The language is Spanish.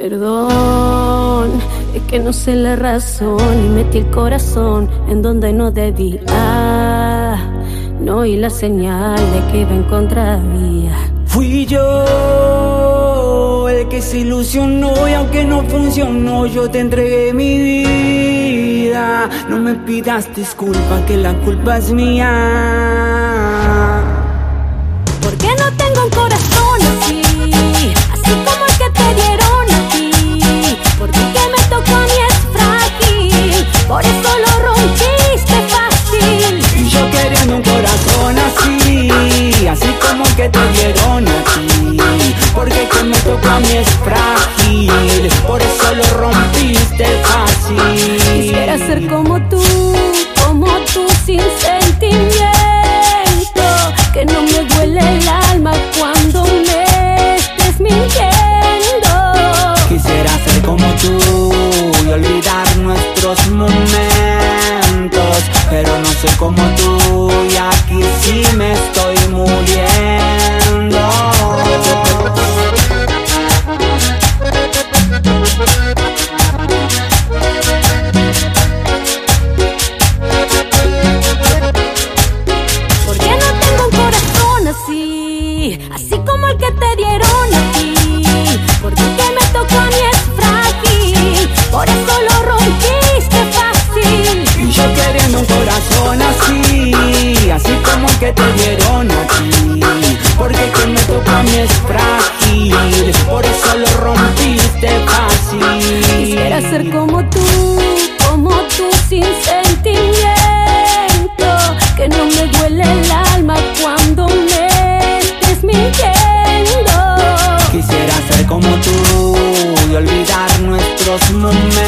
Perdón, es que no sé la razón y metí el corazón en donde no debía. No oí la señal de que iba en contravía. Fui yo el que se ilusionó y aunque no funcionó, yo te entregué mi vida. No me pidas disculpa, que la culpa es mía. Que te dieron a ti. Porque el que me tocó a mí es frágil, por eso lo rompiste fácil. Quisiera ser como tú, como tú sin sentimiento. Que no me duele el alma cuando me estés mintiendo. Quisiera ser como tú y olvidar nuestros momentos, pero no soy como que te dieron a ti. Porque que me tocó a mí es frágil, por eso lo rompiste fácil. Y yo queriendo un corazón así, así como el que te dieron nuestros momentos,